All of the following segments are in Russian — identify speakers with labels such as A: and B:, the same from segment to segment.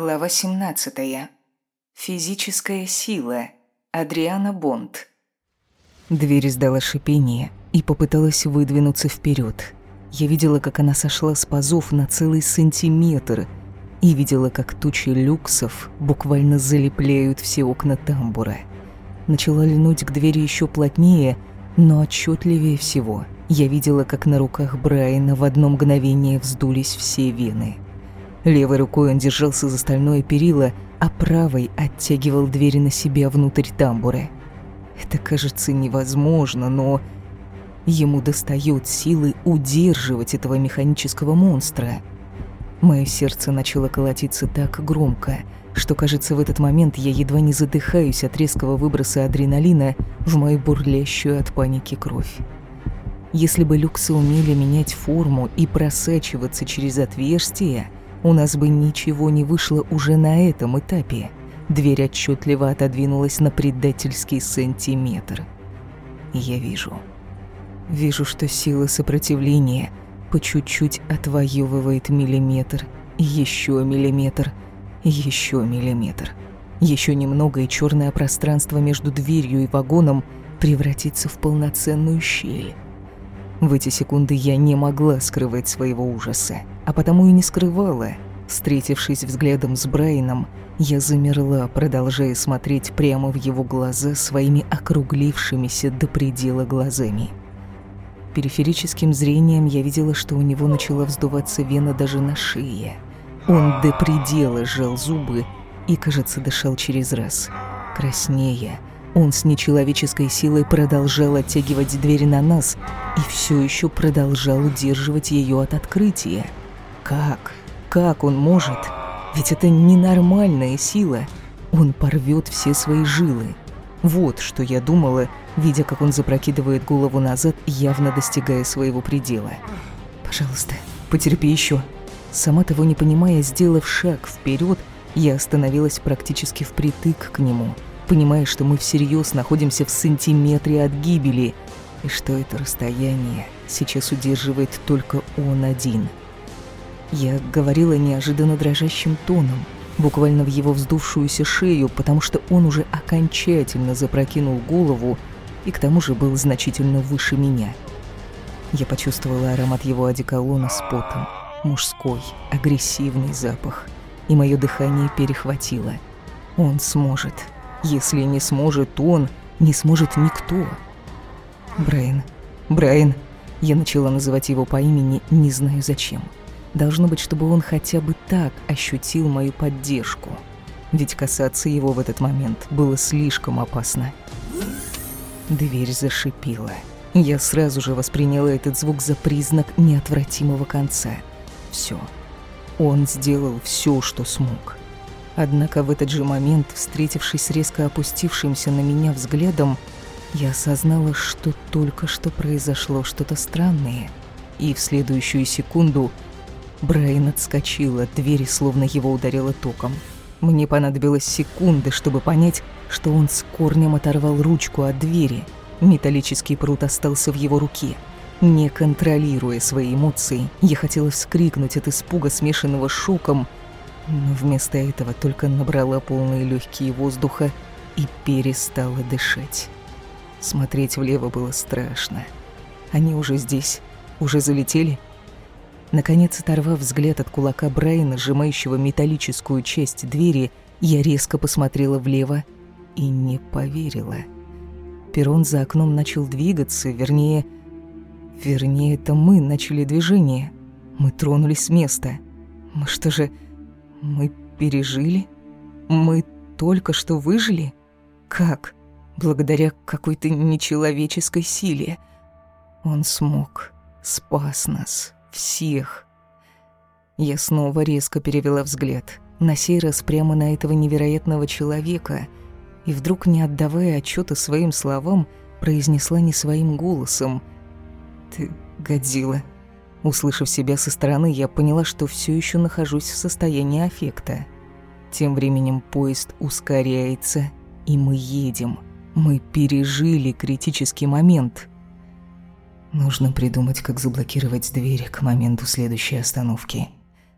A: Глава 17. Физическая сила. Адриана Бонд. Дверь издала шипение и попыталась выдвинуться вперед. Я видела, как она сошла с пазов на целый сантиметр и видела, как тучи люксов буквально залепляют все окна тамбура. Начала льнуть к двери еще плотнее, но отчетливее всего. Я видела, как на руках Брайана в одно мгновение вздулись все вены – Левой рукой он держался за стальное перила, а правой оттягивал двери на себя внутрь тамбура. Это кажется невозможно, но ему достает силы удерживать этого механического монстра. Мое сердце начало колотиться так громко, что, кажется, в этот момент я едва не задыхаюсь от резкого выброса адреналина в мою бурлящую от паники кровь. Если бы люксы умели менять форму и просачиваться через отверстия, у нас бы ничего не вышло уже на этом этапе. Дверь отчетливо отодвинулась на предательский сантиметр. Я вижу. Вижу, что сила сопротивления по чуть-чуть отвоевывает миллиметр, еще миллиметр, еще миллиметр. Еще немного, и черное пространство между дверью и вагоном превратится в полноценную щель. В эти секунды я не могла скрывать своего ужаса, а потому и не скрывала. Встретившись взглядом с Брайаном, я замерла, продолжая смотреть прямо в его глаза своими округлившимися до предела глазами. Периферическим зрением я видела, что у него начала вздуваться вена даже на шее. Он до предела сжал зубы и, кажется, дышал через раз. Краснея, он с нечеловеческой силой продолжал оттягивать дверь на нас и все еще продолжал удерживать ее от открытия. Как? Как он может? Ведь это ненормальная сила. Он порвет все свои жилы. Вот что я думала, видя, как он запрокидывает голову назад, явно достигая своего предела. «Пожалуйста, потерпи еще. Сама того не понимая, сделав шаг вперед, я остановилась практически впритык к нему – понимая, что мы всерьез находимся в сантиметре от гибели, и что это расстояние сейчас удерживает только он один. Я говорила неожиданно дрожащим тоном, буквально в его вздувшуюся шею, потому что он уже окончательно запрокинул голову и к тому же был значительно выше меня. Я почувствовала аромат его одеколона с потом, мужской, агрессивный запах, и мое дыхание перехватило. Он сможет. Если не сможет он, не сможет никто. Брайан. Брайан. Я начала называть его по имени, не знаю зачем. Должно быть, чтобы он хотя бы так ощутил мою поддержку. Ведь касаться его в этот момент было слишком опасно. Дверь зашипела. Я сразу же восприняла этот звук за признак неотвратимого конца. Все. Он сделал все, что смог. Однако в этот же момент, встретившись резко опустившимся на меня взглядом, я осознала, что только что произошло что-то странное. И в следующую секунду Брайан отскочил от двери, словно его ударило током. Мне понадобилось секунды, чтобы понять, что он с корнем оторвал ручку от двери. Металлический прут остался в его руке. Не контролируя свои эмоции, я хотела вскрикнуть от испуга, смешанного с шоком, но вместо этого только набрала полные легкие воздуха и перестала дышать. Смотреть влево было страшно. Они уже здесь, уже залетели. Наконец, оторвав взгляд от кулака Брайана, сжимающего металлическую часть двери, я резко посмотрела влево и не поверила. Перрон за окном начал двигаться, вернее... Вернее, это мы начали движение. Мы тронулись с места. Мы что же мы пережили? Мы только что выжили? Как? Благодаря какой-то нечеловеческой силе. Он смог. Спас нас. Всех. Я снова резко перевела взгляд. На сей раз прямо на этого невероятного человека. И вдруг, не отдавая отчета своим словам, произнесла не своим голосом. «Ты Годзилла». Услышав себя со стороны, я поняла, что все еще нахожусь в состоянии аффекта. Тем временем поезд ускоряется, и мы едем. Мы пережили критический момент. Нужно придумать, как заблокировать дверь к моменту следующей остановки.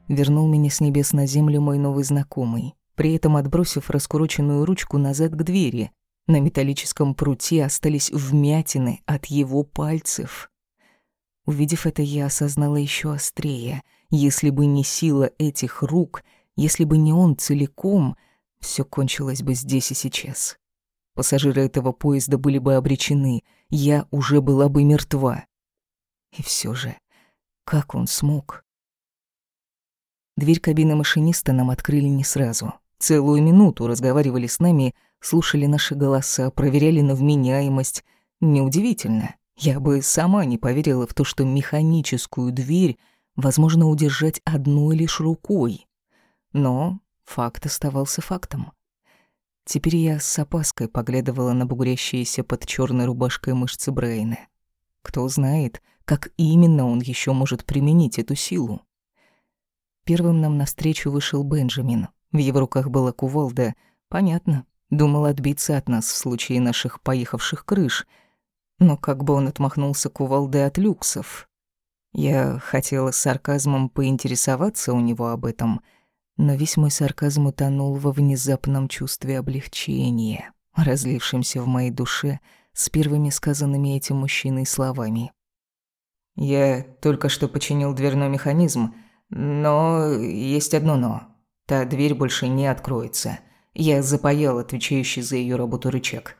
A: вернул меня с небес на землю мой новый знакомый, при этом отбросив раскуроченную ручку назад к двери. На металлическом пруте остались вмятины от его пальцев. Увидев это, я осознала еще острее. Если бы не сила этих рук, если бы не он целиком, все кончилось бы здесь и сейчас. Пассажиры этого поезда были бы обречены, я уже была бы мертва. И все же, как он смог? Дверь кабины машиниста нам открыли не сразу. Целую минуту разговаривали с нами, слушали наши голоса, проверяли на вменяемость. Неудивительно. Я бы сама не поверила в то, что механическую дверь возможно удержать одной лишь рукой. Но факт оставался фактом. Теперь я с опаской поглядывала на бугрящиеся под черной рубашкой мышцы Брейна. Кто знает, как именно он еще может применить эту силу. Первым нам навстречу вышел Бенджамин. В его руках была кувалда. Понятно, думал отбиться от нас в случае наших поехавших крыш. Но как бы он отмахнулся кувалдой от люксов? Я хотела сарказмом поинтересоваться у него об этом, но весь мой сарказм утонул во внезапном чувстве облегчения, разлившемся в моей душе с первыми сказанными этим мужчиной словами. «Я только что починил дверной механизм», но есть одно «но». Та дверь больше не откроется. Я запаял отвечающий за ее работу рычаг.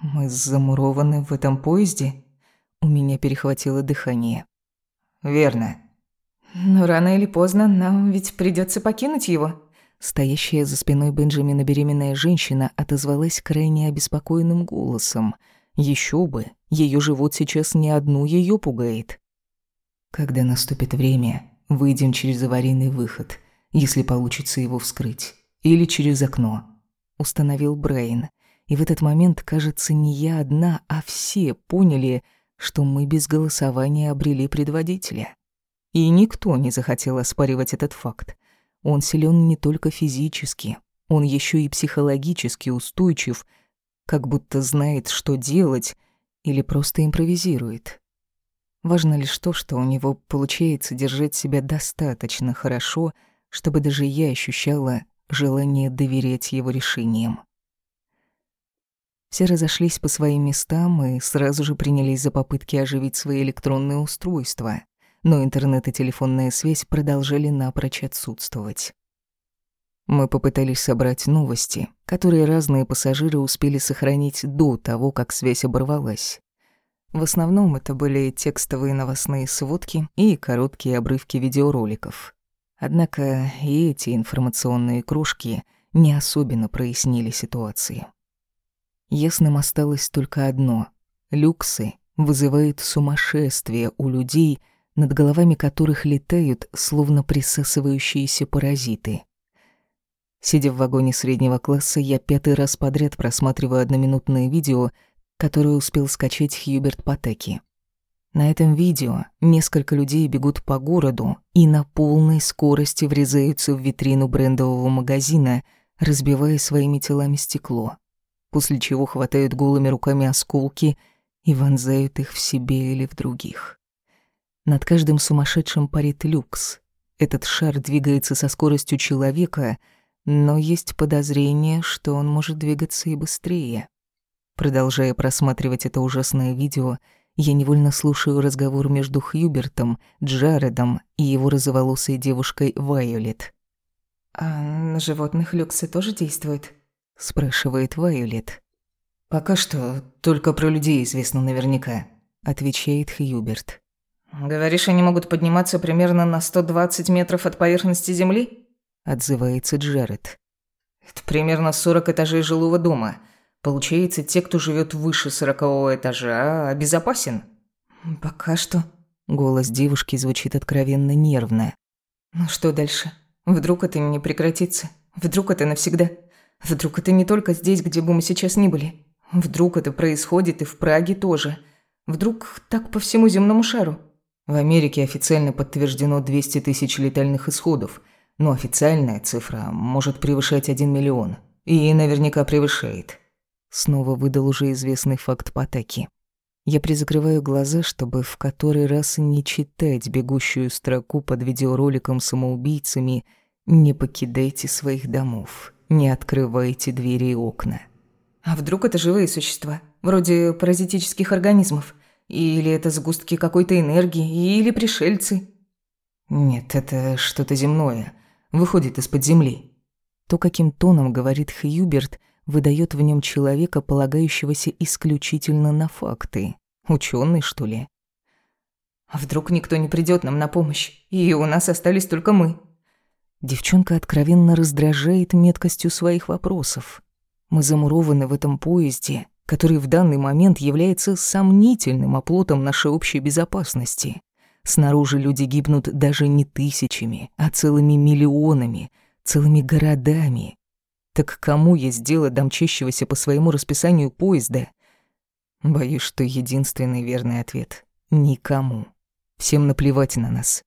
A: «Мы замурованы в этом поезде?» У меня перехватило дыхание. «Верно». «Но рано или поздно нам ведь придется покинуть его». Стоящая за спиной Бенджамина беременная женщина отозвалась крайне обеспокоенным голосом. Еще бы, ее живот сейчас не одну ее пугает. Когда наступит время, Выйдем через аварийный выход, если получится его вскрыть. Или через окно. Установил Брейн. И в этот момент, кажется, не я одна, а все поняли, что мы без голосования обрели предводителя. И никто не захотел оспаривать этот факт. Он силен не только физически, он еще и психологически устойчив, как будто знает, что делать, или просто импровизирует. Важно лишь то, что у него получается держать себя достаточно хорошо, чтобы даже я ощущала желание доверять его решениям. Все разошлись по своим местам и сразу же принялись за попытки оживить свои электронные устройства, но интернет и телефонная связь продолжали напрочь отсутствовать. Мы попытались собрать новости, которые разные пассажиры успели сохранить до того, как связь оборвалась. В основном это были текстовые новостные сводки и короткие обрывки видеороликов. Однако и эти информационные кружки не особенно прояснили ситуацию. Ясным осталось только одно. Люксы вызывают сумасшествие у людей, над головами которых летают, словно присасывающиеся паразиты. Сидя в вагоне среднего класса, я пятый раз подряд просматриваю одноминутное видео — которую успел скачать Хьюберт Патеки. На этом видео несколько людей бегут по городу и на полной скорости врезаются в витрину брендового магазина, разбивая своими телами стекло, после чего хватают голыми руками осколки и вонзают их в себе или в других. Над каждым сумасшедшим парит люкс. Этот шар двигается со скоростью человека, но есть подозрение, что он может двигаться и быстрее. Продолжая просматривать это ужасное видео, я невольно слушаю разговор между Хьюбертом, Джаредом и его розоволосой девушкой Вайолет. «А на животных люксы тоже действуют?» – спрашивает Вайолет. «Пока что только про людей известно наверняка», – отвечает Хьюберт. «Говоришь, они могут подниматься примерно на 120 метров от поверхности Земли?» – отзывается Джаред. «Это примерно 40 этажей жилого дома. Получается, те, кто живет выше сорокового этажа, обезопасен? Пока что. Голос девушки звучит откровенно нервно. Ну что дальше? Вдруг это не прекратится? Вдруг это навсегда? Вдруг это не только здесь, где бы мы сейчас ни были? Вдруг это происходит и в Праге тоже? Вдруг так по всему земному шару? В Америке официально подтверждено 200 тысяч летальных исходов, но официальная цифра может превышать 1 миллион. И наверняка превышает. Снова выдал уже известный факт Патеки. Я призакрываю глаза, чтобы в который раз не читать бегущую строку под видеороликом самоубийцами «Не покидайте своих домов, не открывайте двери и окна».
B: А вдруг это живые существа, вроде паразитических организмов? Или это сгустки какой-то энергии, или пришельцы?
A: Нет, это что-то земное, выходит из-под земли. То, каким тоном говорит Хьюберт, выдает в нем человека, полагающегося исключительно на факты. Ученый, что ли?
B: А вдруг никто не придет нам на помощь, и у нас остались только мы?
A: Девчонка откровенно раздражает меткостью своих вопросов. Мы замурованы в этом поезде, который в данный момент является сомнительным оплотом нашей общей безопасности. Снаружи люди гибнут даже не тысячами, а целыми миллионами, целыми городами. Так кому есть дело до мчащегося по своему расписанию поезда? Боюсь, что единственный верный ответ — никому. Всем наплевать на нас.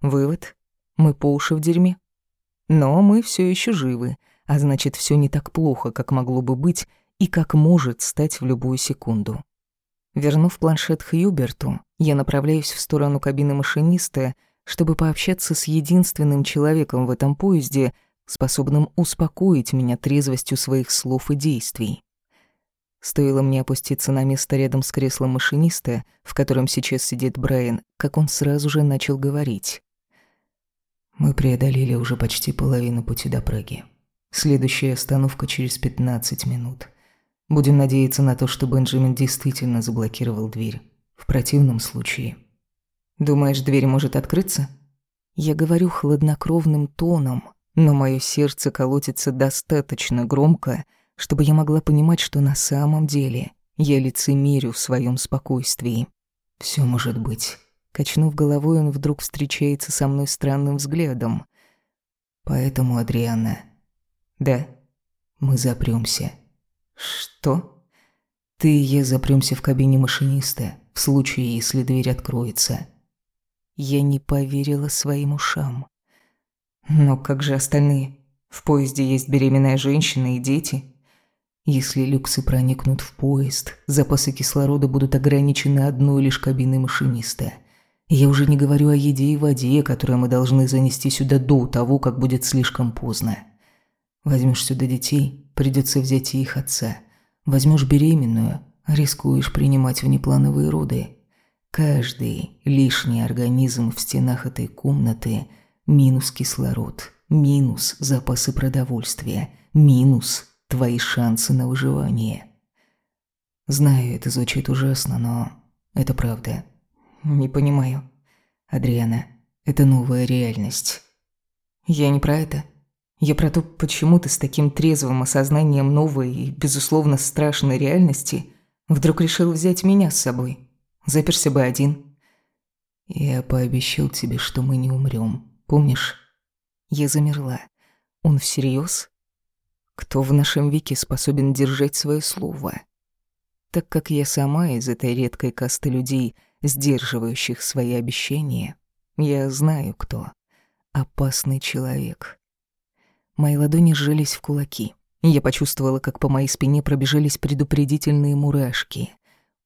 A: Вывод — мы по уши в дерьме. Но мы все еще живы, а значит, все не так плохо, как могло бы быть и как может стать в любую секунду. Вернув планшет Хьюберту, я направляюсь в сторону кабины машиниста, чтобы пообщаться с единственным человеком в этом поезде, способным успокоить меня трезвостью своих слов и действий. Стоило мне опуститься на место рядом с креслом машиниста, в котором сейчас сидит Брайан, как он сразу же начал говорить. «Мы преодолели уже почти половину пути до Праги. Следующая остановка через 15 минут. Будем надеяться на то, что Бенджамин действительно заблокировал дверь. В противном случае...
B: Думаешь, дверь может открыться?
A: Я говорю хладнокровным тоном, но мое сердце колотится достаточно громко, чтобы я могла понимать, что на самом деле я лицемерю в своем спокойствии. Все может быть. Качнув головой, он вдруг встречается со мной странным взглядом. Поэтому, Адриана... Да, мы запремся.
B: Что?
A: Ты и я запремся в кабине машиниста, в случае, если дверь откроется. Я не поверила своим ушам.
B: Но как же остальные? В поезде есть беременная женщина и дети.
A: Если люксы проникнут в поезд, запасы кислорода будут ограничены одной лишь кабиной машиниста. Я уже не говорю о еде и воде, которые мы должны занести сюда до того, как будет слишком поздно. Возьмешь сюда детей, придется взять и их отца. Возьмешь беременную, рискуешь принимать внеплановые роды. Каждый лишний организм в стенах этой комнаты – минус кислород, минус запасы продовольствия, минус твои шансы на выживание. Знаю, это звучит ужасно, но это правда.
B: Не понимаю.
A: Адриана, это новая реальность.
B: Я не про это. Я про то, почему ты с таким трезвым осознанием новой и, безусловно, страшной реальности вдруг решил взять меня с собой. Заперся бы один.
A: Я пообещал тебе, что мы не умрем. Помнишь? Я замерла. Он всерьез? Кто в нашем веке способен держать свое слово? Так как я сама из этой редкой касты людей, сдерживающих свои обещания, я знаю, кто. Опасный человек. Мои ладони сжались в кулаки. Я почувствовала, как по моей спине пробежались предупредительные мурашки.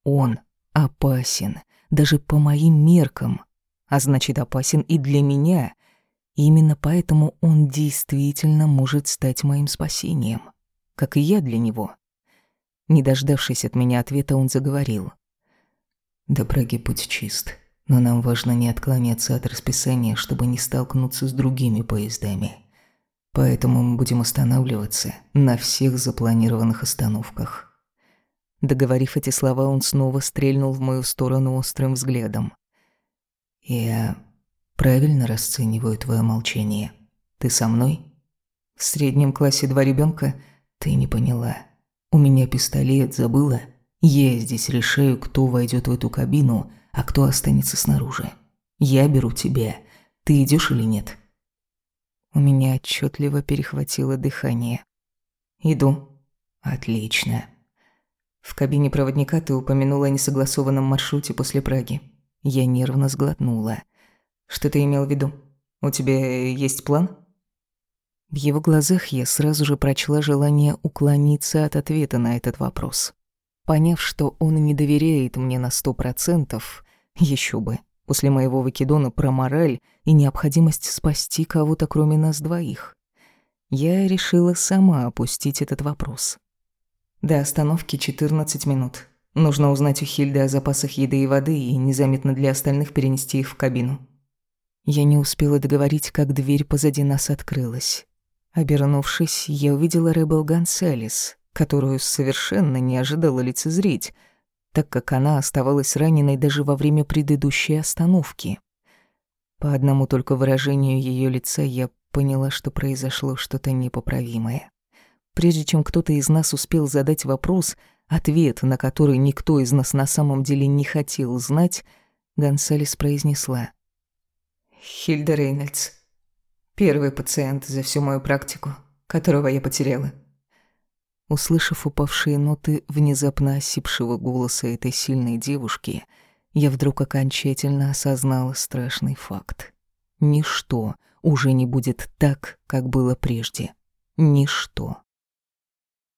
A: Он опасен, даже по моим меркам. А значит, опасен и для меня. И именно поэтому он действительно может стать моим спасением. Как и я для него. Не дождавшись от меня ответа, он заговорил. «До Праги путь чист, но нам важно не отклоняться от расписания, чтобы не столкнуться с другими поездами». Поэтому мы будем останавливаться на всех запланированных остановках. Договорив эти слова, он снова стрельнул в мою сторону острым взглядом. «Я правильно расцениваю твое молчание? Ты со мной?» «В среднем классе два ребенка? Ты не поняла. У меня пистолет, забыла? Я здесь решаю, кто войдет в эту кабину, а кто останется снаружи. Я беру тебя. Ты идешь или нет?» У меня отчетливо перехватило дыхание. «Иду». «Отлично». В кабине проводника ты упомянула о несогласованном маршруте после Праги. Я нервно сглотнула. Что ты имел в виду? У тебя есть план? В его глазах я сразу же прочла желание уклониться от ответа на этот вопрос. Поняв, что он не доверяет мне на сто процентов, еще бы, после моего выкидона про мораль и необходимость спасти кого-то кроме нас двоих, я решила сама опустить этот вопрос.
B: До остановки 14 минут. Нужно узнать у Хильды о запасах еды и воды и незаметно для остальных перенести их в кабину.
A: Я не успела договорить, как дверь позади нас открылась. Обернувшись, я увидела Ребел Гонсалес, которую совершенно не ожидала лицезреть, так как она оставалась раненой даже во время предыдущей остановки. По одному только выражению ее лица я поняла, что произошло что-то непоправимое. Прежде чем кто-то из нас успел задать вопрос, ответ на который никто из нас на самом деле не хотел знать, Гонсалес произнесла.
B: «Хильда Рейнольдс. Первый пациент за всю мою практику, которого я потеряла».
A: Услышав упавшие ноты внезапно осипшего голоса этой сильной девушки, я вдруг окончательно осознала страшный факт. Ничто уже не будет так, как было прежде. Ничто.